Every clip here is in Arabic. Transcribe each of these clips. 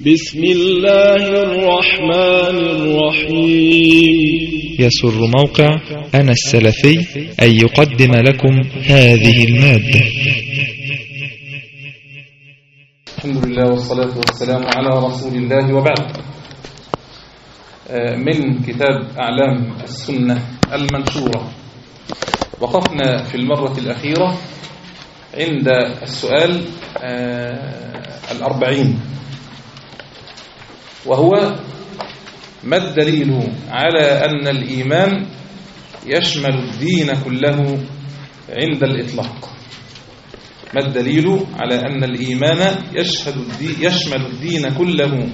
بسم الله الرحمن الرحيم. يسر موقع أنا السلفي أن يقدم لكم هذه المادة. الحمد لله والصلاة والسلام على رسول الله وبعد. من كتاب أعلام السنة المنشورة. وقفنا في المرة الأخيرة عند السؤال الأربعين. وهو ما الدليل على أن الإيمان يشمل الدين كله عند الإطلاق. ما الدليل على أن الإيمان يشهد الدين يشمل الدين كله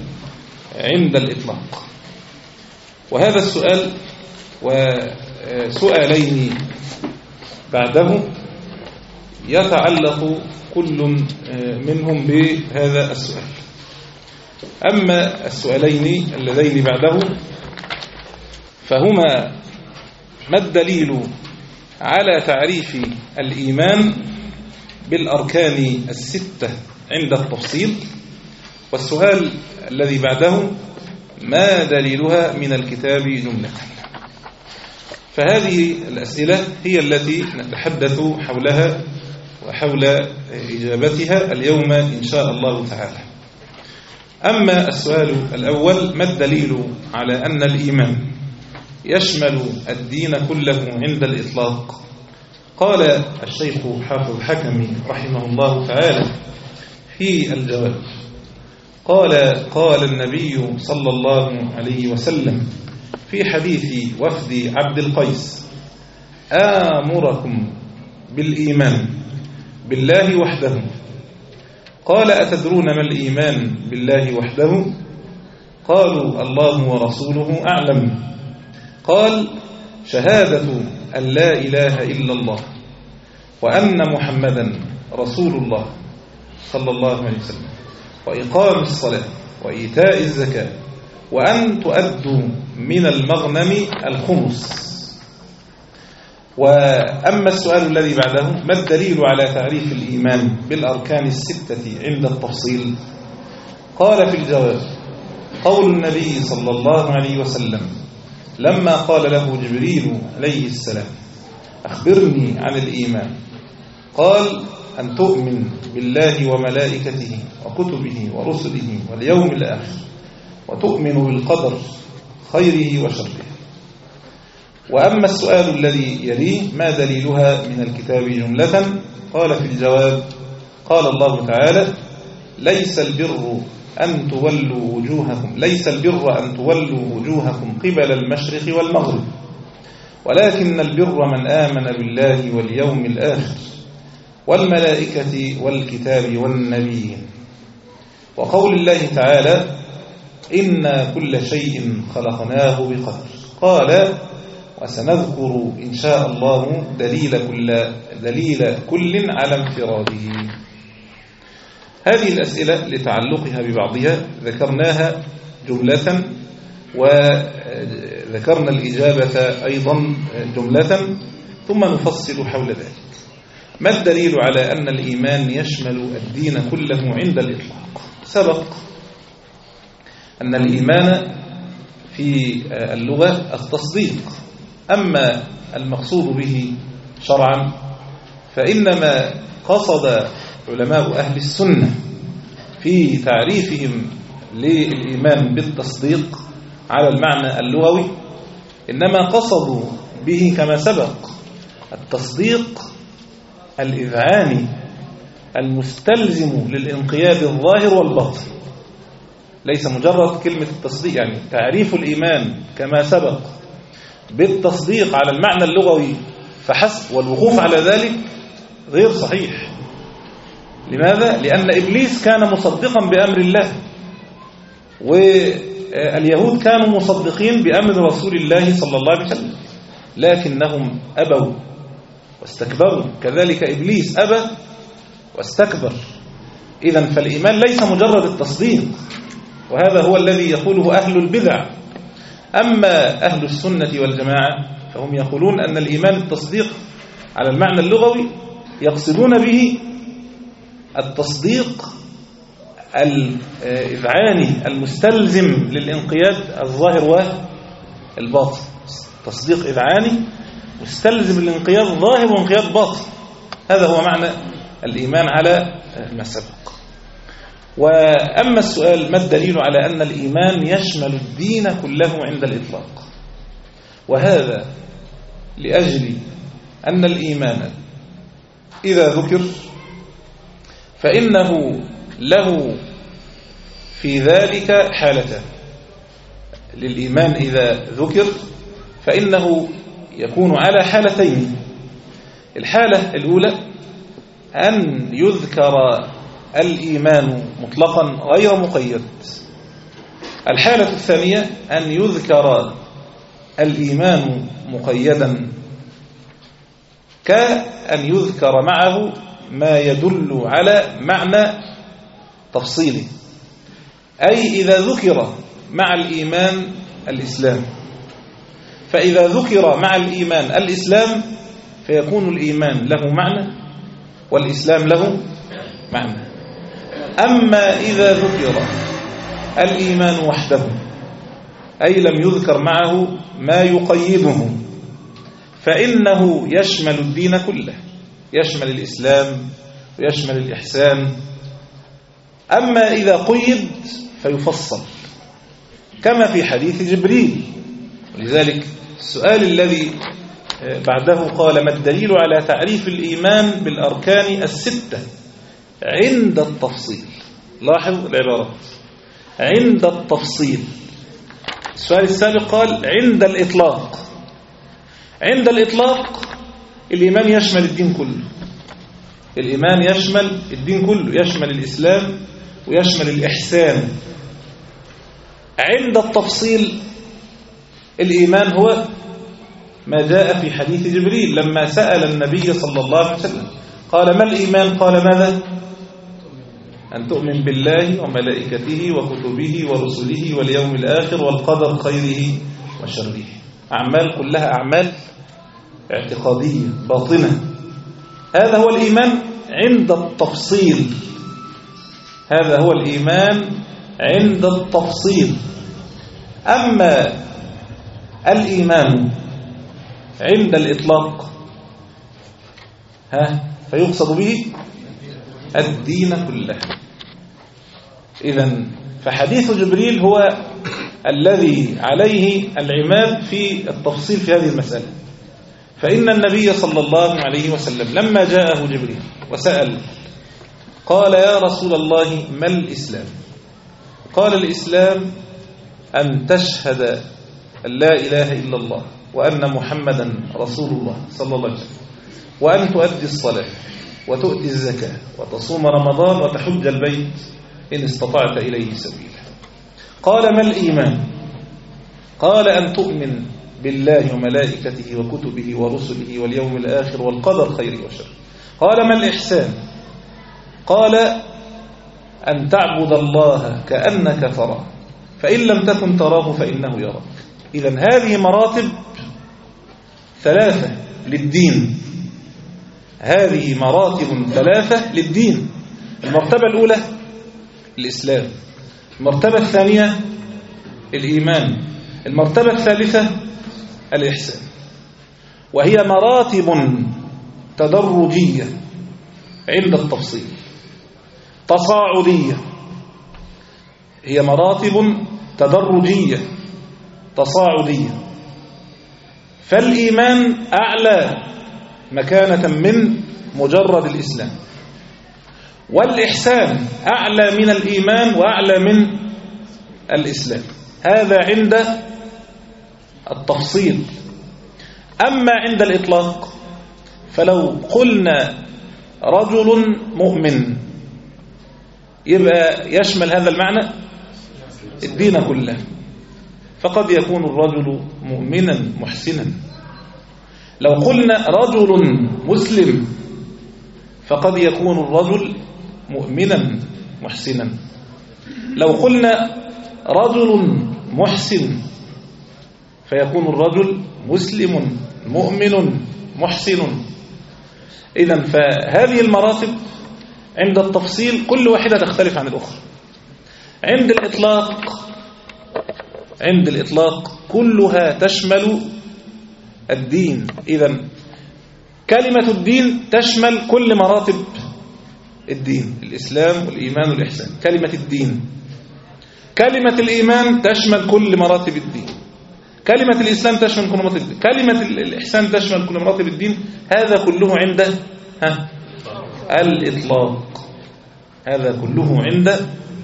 عند الإطلاق. وهذا السؤال وسؤالين بعده يتعلق كل منهم بهذا السؤال. أما السؤالين اللذين بعده فهما ما الدليل على تعريف الإيمان بالأركان الستة عند التفصيل؟ والسؤال الذي بعده ما دليلها من الكتاب جملة؟ فهذه الأسئلة هي التي نتحدث حولها وحول إجابتها اليوم إن شاء الله تعالى. أما السؤال الأول ما الدليل على أن الإيمان يشمل الدين كله عند الإطلاق؟ قال الشيخ حافظ حكمي رحمه الله تعالى في الجواب قال قال النبي صلى الله عليه وسلم في حديث وفد عبد القيس آمركم بالإيمان بالله وحده قال أتدرون ما الإيمان بالله وحده؟ قالوا الله ورسوله أعلم. قال شهادة أن لا إله إلا الله وأن محمدا رسول الله صلى الله عليه وسلم وإقام الصلاة وإيتاء الزكاة وأن تؤدوا من المغنم الخمس. وأما السؤال الذي بعده ما الدليل على تعريف الإيمان بالأركان الستة عند التفصيل؟ قال في الجواب قول النبي صلى الله عليه وسلم لما قال له جبريل عليه السلام أخبرني عن الإيمان قال أن تؤمن بالله وملائكته وكتبه ورسله واليوم الآخر وتؤمن بالقدر خيره وشره. وأما السؤال الذي يليه ما دليلها من الكتاب جملة؟ قال في الجواب قال الله تعالى ليس البر أن تولوا وجوهكم ليس البر أن تولوا وجوهكم قبل المشرق والمغرب ولكن البر من آمن بالله واليوم الآخر والملائكة والكتاب والنبيين. وقول الله تعالى إنا كل شيء خلقناه بقدر. قال وسنذكر إن شاء الله دليل كل, دليل كل على انفراده. هذه الأسئلة لتعلقها ببعضها ذكرناها جملة وذكرنا الإجابة أيضا جملة ثم نفصل حول ذلك. ما الدليل على أن الإيمان يشمل الدين كله عند الإطلاق؟ سبق أن الإيمان في اللغة التصديق. أما المقصود به شرعا فإنما قصد علماء أهل السنة في تعريفهم للإيمان بالتصديق على المعنى اللغوي إنما قصدوا به كما سبق التصديق الإذعاني المستلزم للانقياد الظاهر والباطن. ليس مجرد كلمة التصديق يعني تعريف الإيمان كما سبق بالتصديق على المعنى اللغوي. فحسب والوقوف على ذلك غير صحيح. لماذا؟ لأن إبليس كان مصدقا بأمر الله واليهود كانوا مصدقين بأمر رسول الله صلى الله عليه وسلم لكنهم أبوا واستكبروا. كذلك إبليس أبى واستكبر. إذا فالإيمان ليس مجرد التصديق وهذا هو الذي يقوله أهل البدع. أما أهل السنة والجماعة فهم يقولون أن الإيمان التصديق على المعنى اللغوي يقصدون به التصديق الإذعاني المستلزم للانقياد الظاهر والباطن. تصديق إذعاني مستلزم للانقياد ظاهر وانقياد باطن هذا هو معنى الإيمان على ما سبق وأما السؤال ما الدليل على أن الإيمان يشمل الدين كله عند الإطلاق؟ وهذا لأجل أن الإيمان إذا ذكر فإنه له في ذلك حالتان للإيمان إذا ذكر فإنه يكون على حالتين. الحالة الأولى أن يذكر الإيمان مطلقا غير مقيد. الحالة الثانية أن يذكر الإيمان مقيدا كأن يذكر معه ما يدل على معنى تفصيله أي إذا ذكر مع الإيمان الإسلام. فإذا ذكر مع الإيمان الإسلام فيكون الإيمان له معنى والإسلام له معنى. أما إذا ذكر الإيمان وحده أي لم يذكر معه ما يقيده فإنه يشمل الدين كله يشمل الإسلام ويشمل الإحسان. أما إذا قيد فيفصل كما في حديث جبريل. ولذلك السؤال الذي بعده قال ما الدليل على تعريف الإيمان بالأركان الستة؟ عند التفصيل. لاحظ العبارات عند التفصيل. السؤال السابق قال عند الإطلاق. عند الإطلاق الإيمان يشمل الدين كله. الإيمان يشمل الدين كله يشمل الإسلام ويشمل الإحسان. عند التفصيل الإيمان هو ما جاء في حديث جبريل لما سأل النبي صلى الله عليه وسلم. قال ما الإيمان؟ قال ماذا؟ أن تؤمن بالله وملائكته وكتبه ورسله واليوم الآخر والقدر خيره وشره. أعمال كلها أعمال اعتقادية باطنة. هذا هو الإيمان عند التفصيل. هذا هو الإيمان عند التفصيل. أما الإيمان عند الإطلاق ها فيقصد به الدين كله. إذا فحديث جبريل هو الذي عليه العماد في التفصيل في هذه المسألة. فإن النبي صلى الله عليه وسلم لما جاءه جبريل وسأل قال يا رسول الله ما الإسلام؟ قال الإسلام أن تشهد أن لا إله إلا الله وأن محمدا رسول الله صلى الله عليه وسلم وأن تؤدي الصلاة. وتؤتي الزكاة وتصوم رمضان وتحج البيت إن استطعت إليه سبيلا. قال ما الإيمان؟ قال أن تؤمن بالله وملائكته وكتبه ورسله واليوم الآخر والقدر خير وشر. قال ما الإحسان؟ قال أن تعبد الله كأنك تراه فإن لم تكن تراه فإنه يراك. إذا هذه مراتب ثلاثة للدين. هذه مراتب ثلاثة للدين. المرتبة الأولى الإسلام. المرتبة الثانية الإيمان. المرتبة الثالثة الإحسان. وهي مراتب تدرجية عند التفصيل. تصاعدية. هي مراتب تدرجية تصاعدية. فالإيمان أعلى مكانة من مجرد الإسلام. والإحسان أعلى من الإيمان وأعلى من الإسلام. هذا عند التفصيل. أما عند الإطلاق فلو قلنا رجل مؤمن يبقى يشمل هذا المعنى؟ الدين كله. فقد يكون الرجل مؤمنا محسنا. لو قلنا رجل مسلم فقد يكون الرجل مؤمنا محسنا. لو قلنا رجل محسن فيكون الرجل مسلم مؤمن محسن. إذا فهذه المراتب عند التفصيل كل واحدة تختلف عن الأخرى. عند الإطلاق عند الإطلاق كلها تشمل الدين. إذا كلمة الدين تشمل كل مراتب الدين الإسلام والإيمان والإحسان. كلمة الدين. كلمة الإيمان تشمل كل مراتب الدين. كلمة الإسلام تشمل كل مراتب الدين. كلمة الإحسان تشمل كل مراتب الدين. هذا كله عند ها؟ الإطلاق. هذا كله عند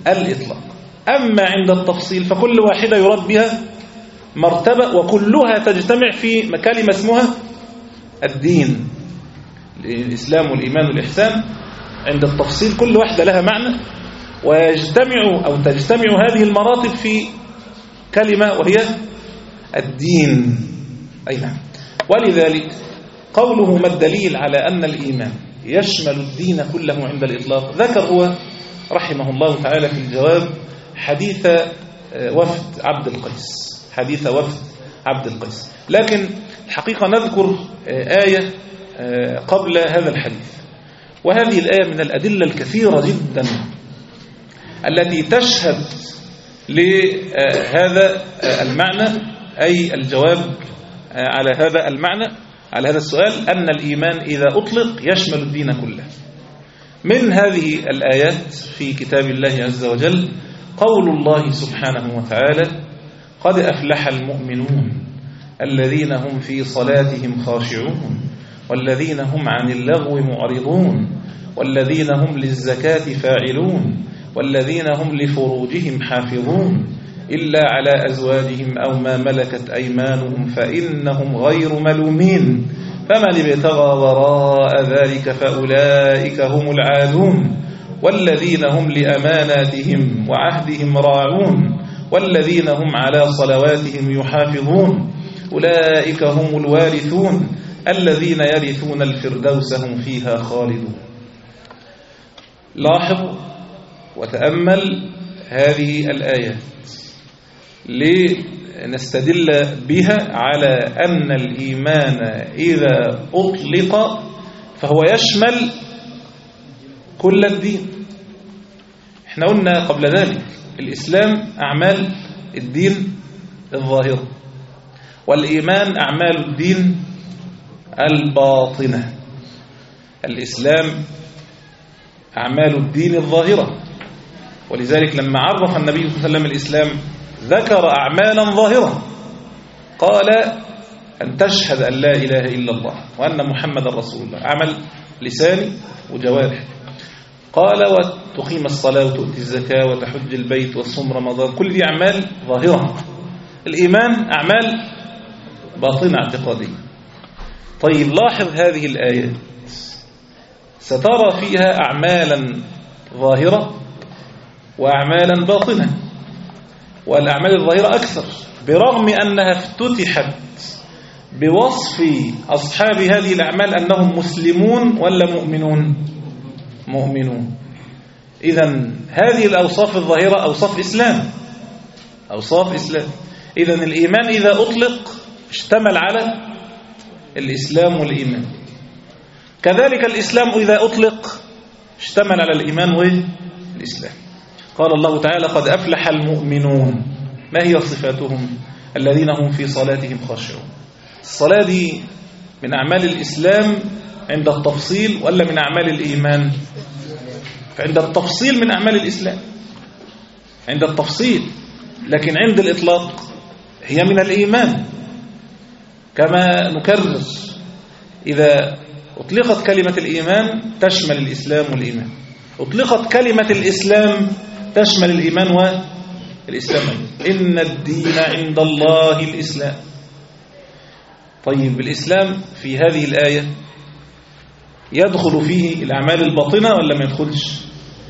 الإطلاق. أما عند التفصيل فكل واحدة يراد بها مرتبة وكلها تجتمع في كلمة اسمها الدين. الإسلام والإيمان والإحسان عند التفصيل كل واحدة لها معنى. ويجتمع أو تجتمع هذه المراتب في كلمة وهي الدين. أي نعم. ولذلك قوله ما الدليل على أن الإيمان يشمل الدين كله عند الإطلاق؟ ذكر هو رحمه الله تعالى في الجواب حديث وفد عبد القيس. حديث وفد عبد القيس. لكن الحقيقة نذكر آية قبل هذا الحديث. وهذه الآية من الأدلة الكثيرة جدا التي تشهد لهذا المعنى أي الجواب على هذا المعنى على هذا السؤال أن الإيمان إذا أطلق يشمل الدين كله. من هذه الآيات في كتاب الله عز وجل قول الله سبحانه وتعالى قد أفلح المؤمنون الذين هم في صلاتهم خاشعون والذين هم عن اللغو معرضون والذين هم للزكاة فاعلون والذين هم لفروجهم حافظون إلا على أزواجهم أو ما ملكت أيمانهم فإنهم غير ملومين فمن ابتغى وراء ذلك فأولئك هم العادون والذين هم لأماناتهم وعهدهم راعون والذين هم على صلواتهم يحافظون. أولئك هم الوارثون. الذين يرثون الفردوس هم فيها خالدون. لاحظ وتأمل هذه الآيات لنستدل بها على أن الإيمان إذا أطلق فهو يشمل كل الدين. إحنا قلنا قبل ذلك الإسلام أعمال الدين الظاهرة والإيمان أعمال الدين الباطنة. الإسلام أعمال الدين الظاهرة. ولذلك لما عرف النبي صلى الله عليه وسلم الإسلام ذكر أعمالا ظاهرة قال أن تشهد أن لا إله إلا الله وأن محمد رسول الله. عمل لساني وجوارح قال وتقيم الصلاة وتؤتي الزكاة وتحج البيت وتصوم رمضان. كل دي أعمال ظاهرة. الإيمان أعمال باطنة اعتقادية. طيب لاحظ هذه الآيات سترى فيها أعمالا ظاهرة وأعمالا باطنة. والأعمال الظاهرة أكثر. برغم أنها افتتحت بوصف أصحاب هذه الأعمال أنهم مسلمون ولا مؤمنون. مؤمنون. إذا هذه الأوصاف الظاهرة أوصاف إسلام. أوصاف إسلام. إذا الإيمان إذا أطلق اشتمل على الإسلام والإيمان. كذلك الإسلام إذا أطلق اشتمل على الإيمان والإسلام. قال الله تعالى قد أفلح المؤمنون. ما هي صفاتهم؟ الذين هم في صلاتهم خاشعون. الصلاة دي من أعمال الإسلام عند التفصيل ولا من أعمال الإيمان؟ فعند التفصيل من أعمال الإسلام. عند التفصيل لكن عند الإطلاق هي من الإيمان. كما نكرر إذا أطلقت كلمة الإيمان تشمل الإسلام والإيمان. أطلقت كلمة الإسلام تشمل الإيمان والإسلام إن الدين عند الله الإسلام. طيب الإسلام في هذه الآية يدخل فيه الأعمال الباطنة ولا ما يدخلش؟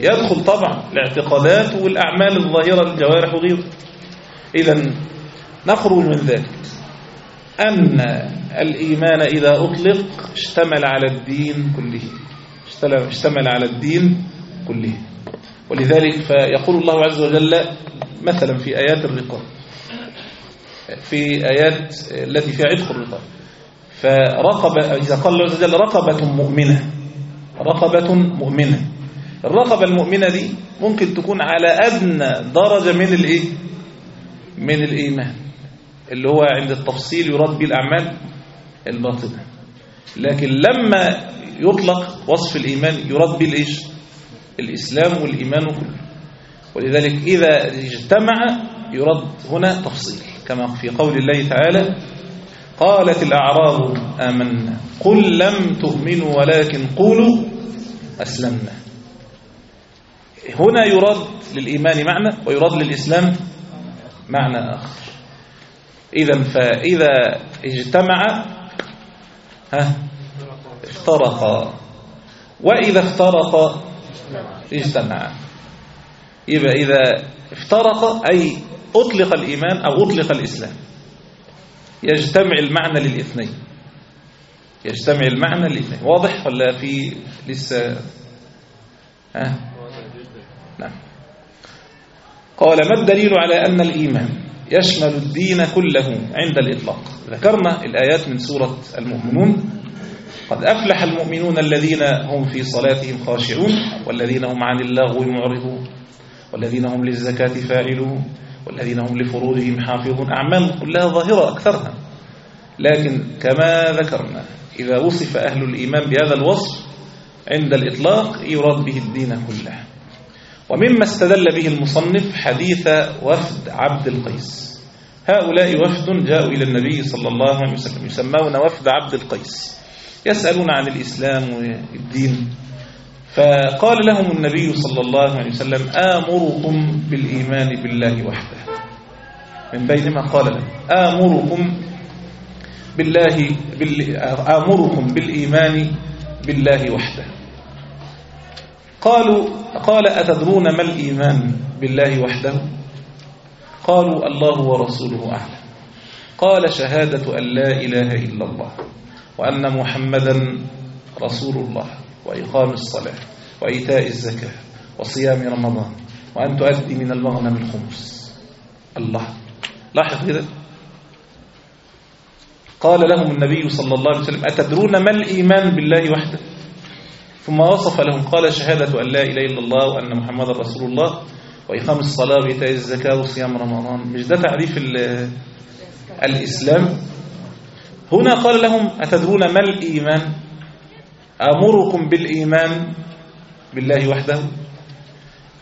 يدخل طبعا الاعتقادات والأعمال الظاهرة الجوارح وغيره. إذا نخرج من ذلك أن الإيمان إذا أطلق اشتمل على الدين كله. اشتمل على الدين كله. ولذلك فيقول الله عز وجل مثلا في آيات الرقاب. في آيات التي فيها عتق الرقاب. فرقب إذا قال الله عز وجل رقبة مؤمنة رقبة مؤمنة. الرقبة المؤمنة دي ممكن تكون على أدنى درجة من الإيه؟ من الإيمان اللي هو عند التفصيل يراد به الأعمال الباطنة. لكن لما يطلق وصف الإيمان يراد به الإيش؟ الإسلام والإيمان كله. ولذلك إذا اجتمع يرد هنا تفصيل كما في قول الله تعالى قالت الأعراب آمنا. قل لم تؤمنوا ولكن قولوا أسلمنا. هنا يراد للإيمان معنى ويراد للإسلام معنى آخر. إذا فإذا اجتمع ها؟ افترقا وإذا افترق اجتمع. يبقى إذا افترق أي أطلق الإيمان أو أطلق الإسلام. يجتمع المعنى للاثنين. يجتمع المعنى للاثنين. واضح ولا في لسه؟ ها؟ نعم. قال ما الدليل على أن الإيمان يشمل الدين كله عند الإطلاق؟ ذكرنا الآيات من سورة المؤمنون. قد أفلح المؤمنون الذين هم في صلاتهم خاشعون والذين هم عن اللغو معرضون والذين هم للزكاة فاعلون. والذين هم لفروجهم حافظون أعمال كلها ظاهرة أكثرها. لكن كما ذكرنا إذا وصف أهل الإيمان بهذا الوصف عند الإطلاق يراد به الدين كله. ومما استدل به المصنف حديث وفد عبد القيس. هؤلاء وفد جاءوا إلى النبي صلى الله عليه وسلم يسمون وفد عبد القيس. يسألون عن الإسلام والدين. فقال لهم النبي صلى الله عليه وسلم آمركم بالإيمان بالله وحده. من بين ما قال لهم آمركم بالله بال... آمركم بالإيمان بالله وحده. قالوا قال أتدرون ما الإيمان بالله وحده؟ قالوا الله ورسوله أعلم. قال شهادة أن لا إله إلا الله وأن محمدا رسول الله وإقام الصلاة. وإيتاء الزكاة وصيام رمضان وأن تؤدي من المغنم الخمس. الله. لاحظ كده. قال لهم النبي صلى الله عليه وسلم أتدرون ما الإيمان بالله وحده؟ ثم وصف لهم قال شهادة أن لا إله إلا الله وأن محمد رسول الله وإقام الصلاة وإيتاء الزكاة وصيام رمضان. مش ده تعريف الإسلام؟ هنا قال لهم أتدرون ما الإيمان؟ أمركم بالإيمان بالله وحده.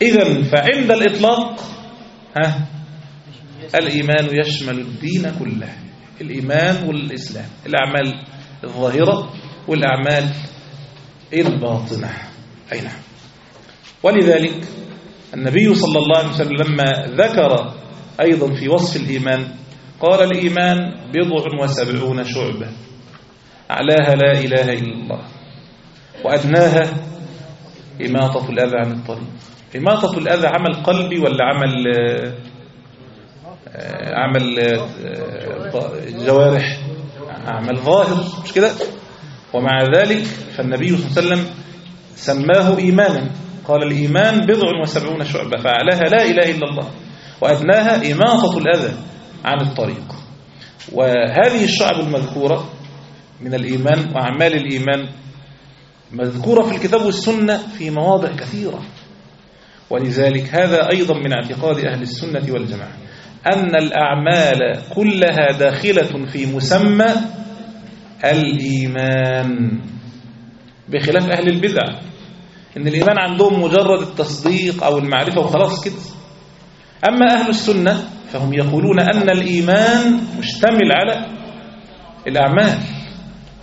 إذا فعند الإطلاق ها الإيمان يشمل الدين كله الإيمان والإسلام الأعمال الظاهرة والأعمال الباطنة. أي نعم. ولذلك النبي صلى الله عليه وسلم لما ذكر أيضا في وصف الإيمان قال الإيمان بضع وسبعون شعبة أعلاها لا إله إلا الله وأدناها إماطة الأذى عن الطريق إماطة الأذى عمل قلبي ولا عمل عمل جوارح؟ عمل ظاهر. مش كده؟ ومع ذلك فالنبي صلى الله عليه وسلم سماه إيمانا. قال الإيمان بضع وسبعون شعبة فأعلاها لا إله إلا الله. وأدناها إماطة الأذى عن الطريق. وهذه الشعب المذكورة من الإيمان وأعمال الإيمان مذكورة في الكتاب والسنة في مواضع كثيرة. ولذلك هذا أيضا من اعتقاد أهل السنة والجماعة أن الأعمال كلها داخلة في مسمى الإيمان. بخلاف أهل البدع إن الإيمان عندهم مجرد التصديق أو المعرفة وخلاص كده. أما أهل السنة فهم يقولون أن الإيمان مشتمل على الأعمال.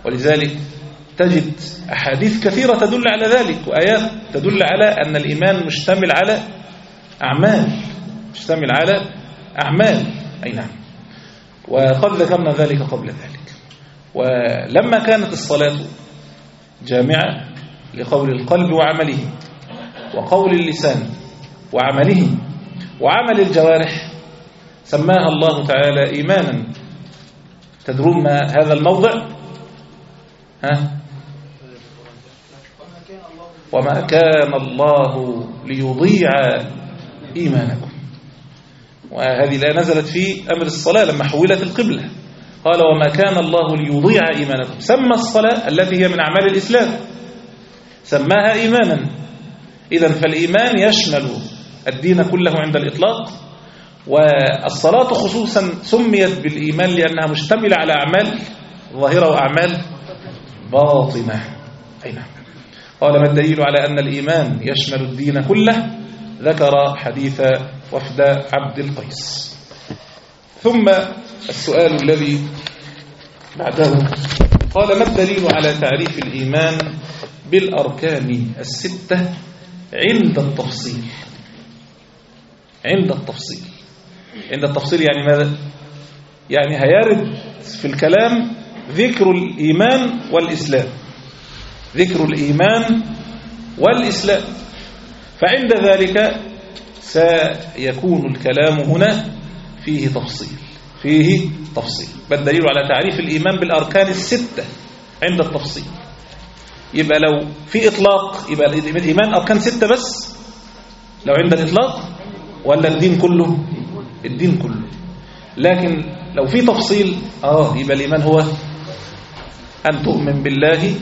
ولذلك تجد أحاديث كثيرة تدل على ذلك وآيات تدل على أن الإيمان مشتمل على أعمال مشتمل على أعمال. أي نعم. وقد ذكرنا ذلك قبل ذلك. ولما كانت الصلاة جامعة لقول القلب وعمله وقول اللسان وعمله وعمل الجوارح سماها الله تعالى إيمانا. تدرون ما هذا الموضع؟ ها؟ وما كان الله ليضيع إيمانكم. وهذه لا نزلت في أمر الصلاة لما حولت القبلة. قال وما كان الله ليضيع إيمانكم. سمى الصلاة التي هي من أعمال الإسلام. سماها إيمانا. إذا فالإيمان يشمل الدين كله عند الإطلاق والصلاة خصوصا سميت بالإيمان لأنها مشتملة على أعمال ظاهرة وأعمال باطنة. أي نعم. قال ما الدليل على أن الإيمان يشمل الدين كله؟ ذكر حديث وفد عبد القيس. ثم السؤال الذي بعده. قال ما الدليل على تعريف الإيمان بالأركان الستة عند التفصيل؟ عند التفصيل. عند التفصيل يعني ماذا؟ يعني هيرد في الكلام ذكر الإيمان والإسلام. ذكر الإيمان والإسلام. فعند ذلك سيكون الكلام هنا فيه تفصيل فيه تفصيل. بل دليل على تعريف الإيمان بالأركان الستة عند التفصيل. يبقى لو في إطلاق يبقى الإيمان أركان ستة بس. لو عند الإطلاق ولا الدين كله؟ الدين كله. لكن لو في تفصيل آه يبقى الإيمان هو أن تؤمن بالله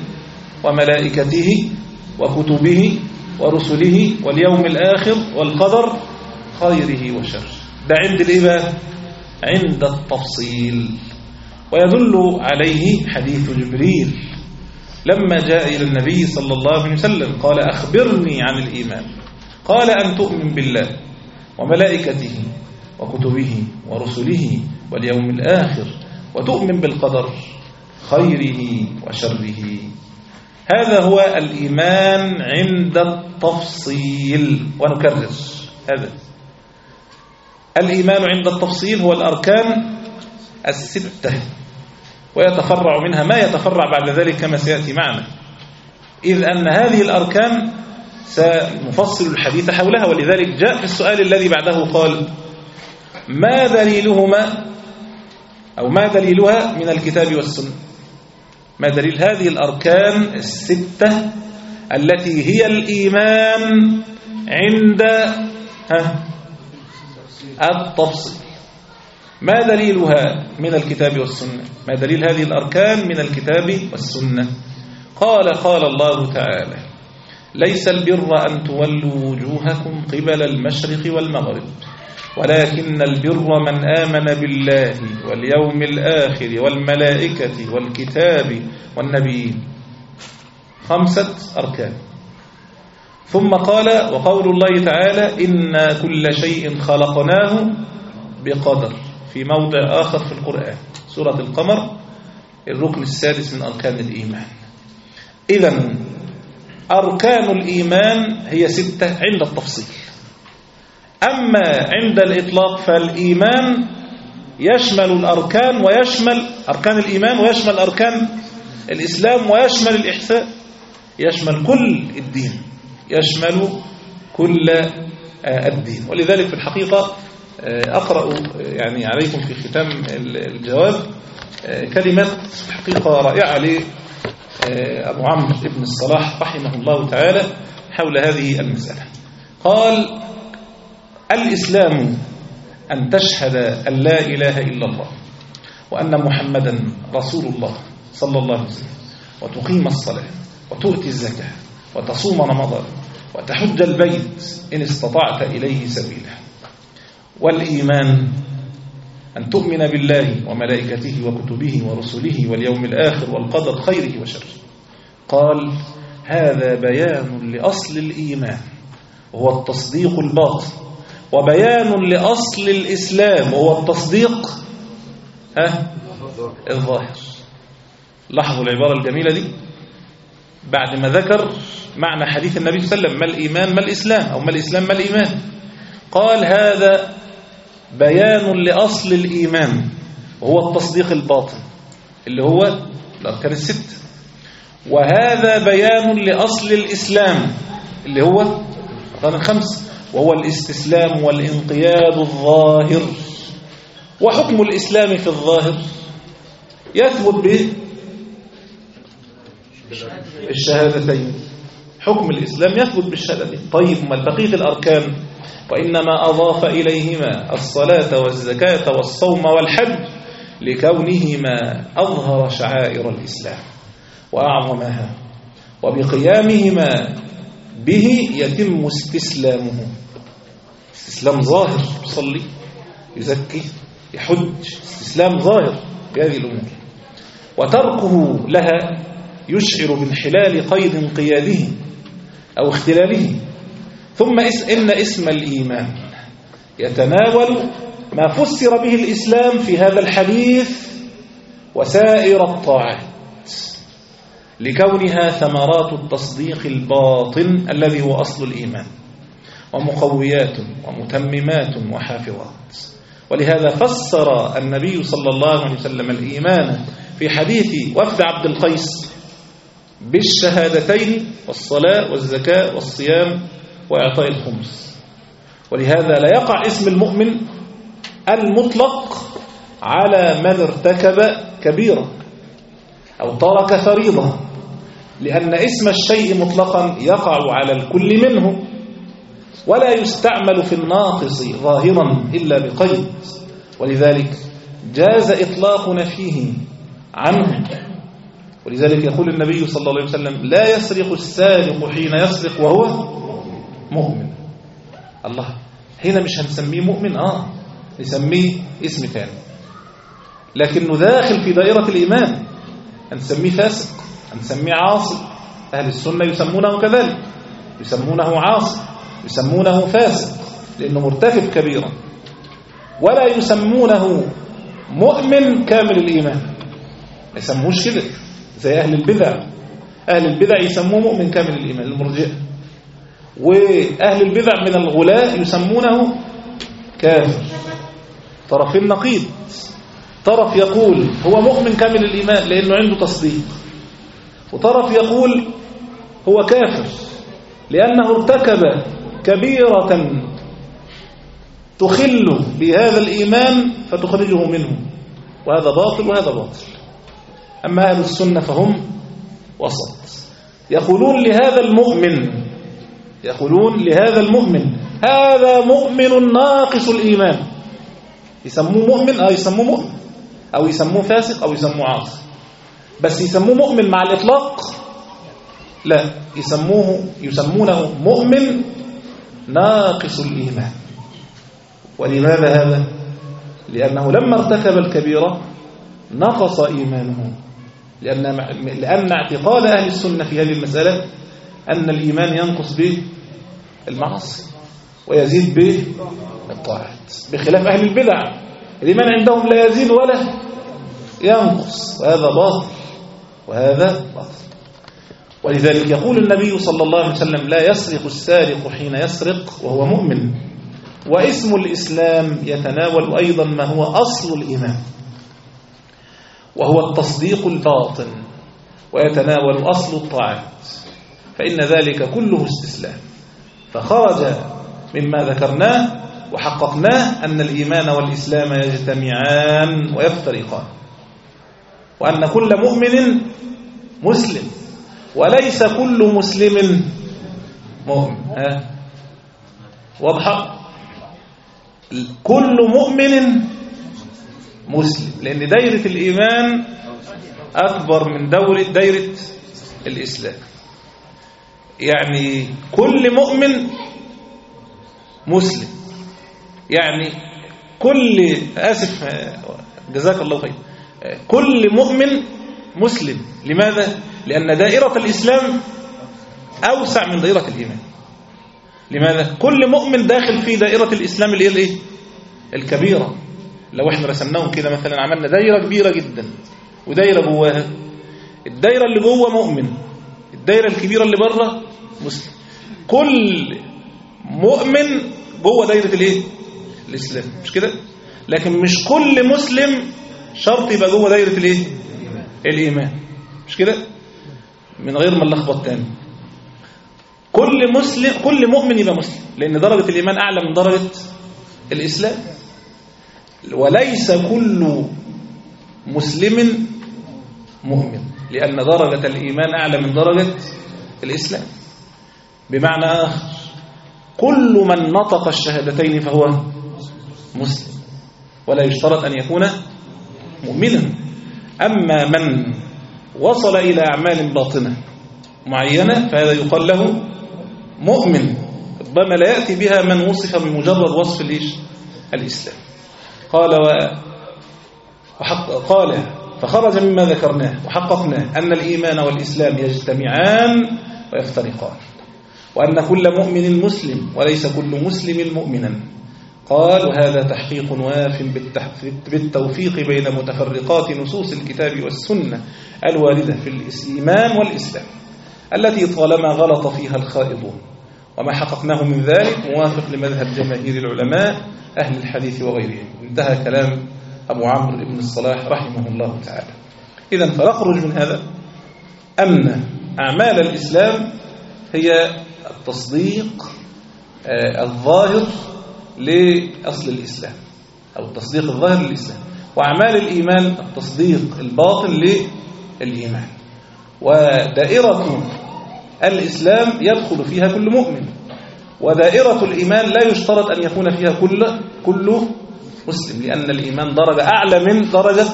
وملائكته وكتبه ورسله واليوم الآخر والقدر خيره وشره ده عند الإيه بقى؟ عند التفصيل. ويدل عليه حديث جبريل. لما جاء إلى النبي صلى الله عليه وسلم قال أخبرني عن الإيمان. قال أن تؤمن بالله وملائكته وكتبه ورسله واليوم الآخر وتؤمن بالقدر خيره وشره. هذا هو الإيمان عند التفصيل. ونكرر. هذا. الإيمان عند التفصيل هو الأركان الستة. ويتفرع منها ما يتفرع بعد ذلك كما سيأتي معنا. إذ أن هذه الأركان سنفصل الحديث حولها ولذلك جاء في السؤال الذي بعده قال ما دليلهما أو ما دليلها من الكتاب والسنة؟ ما دليل هذه الأركان الستة التي هي الإيمان عند ها التفصيل. ما دليلها من الكتاب والسنة؟ ما دليل هذه الأركان من الكتاب والسنة؟ قال قال الله تعالى ليس البر أن تولوا وجوهكم قبل المشرق والمغرب. ولكن البر من آمن بالله واليوم الآخر والملائكة والكتاب والنبيين. خمسة أركان. ثم قال وقول الله تعالى إنا كل شيء خلقناه بقدر. في موضع آخر في القرآن سورة القمر الركن السادس من أركان الإيمان. إذا أركان الإيمان هي ستة عند التفصيل. أما عند الإطلاق فالإيمان يشمل الأركان ويشمل أركان الإيمان ويشمل أركان الإسلام ويشمل الإحسان. يشمل كل الدين. يشمل كل الدين. ولذلك في الحقيقة أقرأ يعني عليكم في ختام الجواب كلمة حقيقة رائعة لأبو عمرو بن الصلاح رحمه الله تعالى حول هذه المسألة. قال الإسلام أن تشهد أن لا إله إلا الله وأن محمدا رسول الله صلى الله عليه وسلم وتقيم الصلاة وتؤتي الزكاة وتصوم رمضان وتحج البيت إن استطعت إليه سبيلا. والإيمان أن تؤمن بالله وملائكته وكتبه ورسله واليوم الآخر والقدر خيره وشره. قال هذا بيان لأصل الإيمان وهو التصديق الباطن وبيان لأصل الإسلام وهو التصديق ها؟ الظاهر. لاحظوا العبارة الجميلة دي؟ بعد ما ذكر معنى حديث النبي صلى الله عليه وسلم ما الإيمان ما الإسلام أو ما الإسلام ما الإيمان. قال هذا بيان لأصل الإيمان وهو التصديق الباطن اللي هو الأركان الست. وهذا بيان لأصل الإسلام اللي هو الأركان الخمس. وهو الإستسلام والانقياد الظاهر. وحكم الإسلام في الظاهر يثبت به الشهادتين. حكم الإسلام يثبت بالشهادتين. طيب ما بقية الأركان؟ وإنما أضاف إليهما الصلاة والزكاة والصوم والحج لكونهما أظهر شعائر الإسلام وأعظمها. وبقيامهما به يتم استسلامه. استسلام ظاهر يصلي يزكي يحج استسلام ظاهر بهذه الأمور. وتركه لها يشعر بانحلال قيد قياده أو اختلاله. ثم إن اسم الإيمان يتناول ما فسر به الإسلام في هذا الحديث وسائر الطاعات. لكونها ثمرات التصديق الباطن الذي هو أصل الإيمان ومقويات ومتممات وحافظات. ولهذا فسر النبي صلى الله عليه وسلم الإيمان في حديث وفد عبد القيس بالشهادتين والصلاة والزكاة والصيام وإعطاء الخمس. ولهذا لا يقع اسم المؤمن المطلق على من ارتكب كبيرة أو ترك فريضة. لأن اسم الشيء مطلقا يقع على الكل منه ولا يستعمل في الناقص ظاهرا إلا بقيد. ولذلك جاز إطلاق نفيه عنه. ولذلك يقول النبي صلى الله عليه وسلم لا يسرق السارق حين يسرق وهو مؤمن. الله هنا مش هنسميه مؤمن آه نسميه اسم ثاني لكنه داخل في دائرة الإيمان هنسميه فاسق. هنسميه عاصي. أهل السنة يسمونه كذلك. يسمونه عاصي. يسمونه فاسق لأنه مرتكب كبيرا. ولا يسمونه مؤمن كامل الإيمان. ما يسموش كده زي أهل البدع. أهل البدع يسموه مؤمن كامل الإيمان المرجئة. وأهل البدع من الغلاء يسمونه كافر. طرف النقيض. طرف يقول هو مؤمن كامل الإيمان لأنه عنده تصديق. وطرف يقول هو كافر لأنه ارتكب كبيرة تخل بهذا الإيمان فتخرجه منه. وهذا باطل وهذا باطل. أما أهل السنة فهم وسط. يقولون لهذا المؤمن يقولون لهذا المؤمن هذا مؤمن ناقص الإيمان. يسموه مؤمن أو يسموه مؤمن؟ أو يسموه فاسق أو يسموه عاصي. بس يسموه مؤمن مع الإطلاق؟ لا يسموه يسمونه مؤمن ناقص الإيمان. ولماذا هذا؟ لأنه لما ارتكب الكبيرة نقص إيمانه. لأن, لأن اعتقاد أهل السنة في هذه المسألة أن الإيمان ينقص به المعاصي ويزيد به الطاعات بخلاف أهل البدع. الإيمان عندهم لا يزيد ولا ينقص وهذا باطل. وهذا باطل. ولذلك يقول النبي صلى الله عليه وسلم لا يسرق السارق حين يسرق وهو مؤمن. واسم الإسلام يتناول أيضا ما هو أصل الإيمان. وهو التصديق الباطن ويتناول أصل الطاعات. فإن ذلك كله استسلام. فخرج مما ذكرناه وحققناه أن الإيمان والإسلام يجتمعان ويفترقان. وأن كل مؤمن مسلم وليس كل مسلم مؤمن. ها؟ كل مؤمن مسلم لأن دايرة الإيمان أكبر من دورة دايرة الإسلام. يعني كل مؤمن مسلم. يعني كل آسف جزاك الله خير. كل مؤمن مسلم. لماذا؟ لأن دائرة الإسلام أوسع من دائرة الإيمان. لماذا؟ كل مؤمن داخل في دائرة الإسلام الإيه؟ الكبيرة. لو إحنا رسمناهم كده مثلا عملنا دايرة كبيرة جدا ودايرة جواها. الدايرة اللي جوه مؤمن الدايرة الكبيرة اللي بره مسلم. كل مؤمن جوه دايرة الإيه؟ الإسلام. مش كده؟ لكن مش كل مسلم شرط يبقى جوه دايرة الإيه؟ الإيمان. مش كده؟ من غير ما نلخبط تاني. كل مسلم كل مؤمن يبقى مسلم لأن درجة الإيمان أعلى من درجة الإسلام. وليس كل مسلم مؤمن لأن درجة الإيمان أعلى من درجة الإسلام. بمعنى آخر كل من نطق الشهادتين فهو مسلم. ولا يشترط أن يكون مؤمنا. أما من وصل إلى أعمال باطنة معينة فهذا يقال له مؤمن. ربما لا يأتي بها من وصف بمجرد وصف ليش؟ الإسلام. قال و وحق قال فخرج مما ذكرناه وحققناه أن الإيمان والإسلام يجتمعان ويفترقان وأن كل مؤمن مسلم وليس كل مسلم مؤمنا. قال وهذا تحقيق واف بالتوفيق بين متفرقات نصوص الكتاب والسنة الواردة في الإيمان والإسلام التي طالما غلط فيها الخائضون. وما حققناه من ذلك موافق لمذهب جماهير العلماء أهل الحديث وغيرهم. انتهى كلام أبو عمرو بن الصلاح رحمه الله تعالى. إذا فنخرج من هذا. أن أعمال الإسلام هي التصديق آه، الظاهر لأصل الإسلام أو التصديق الظاهر للإسلام وأعمال الإيمان التصديق الباطن للإيمان. ودائرة الإسلام يدخل فيها كل مؤمن ودائرة الإيمان لا يشترط أن يكون فيها كل كل مسلم لأن الإيمان درجة أعلى من درجة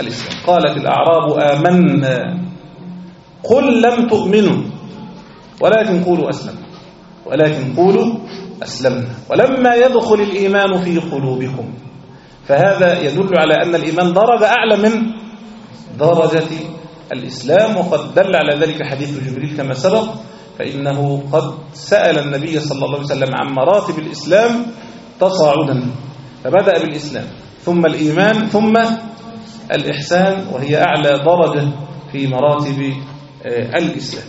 الإسلام. قالت الأعراب آمنا. قل لم تؤمنوا ولكن قولوا أسلمنا ولكن قولوا أسلمنا ولما يدخل الإيمان في قلوبكم فهذا يدل على أن الإيمان درجة أعلى من درجة الإسلام وقد دل على ذلك حديث جبريل كما سبق. فإنه قد سأل النبي صلى الله عليه وسلم عن مراتب الإسلام تصاعدا فبدأ بالإسلام ثم الإيمان ثم الإحسان وهي أعلى درجة في مراتب آه، الإسلام.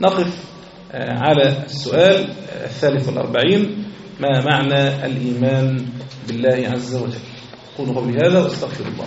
نقف على السؤال الثالث والأربعين ما معنى الإيمان بالله عز وجل؟ قولوا قولي هذا واستغفر الله.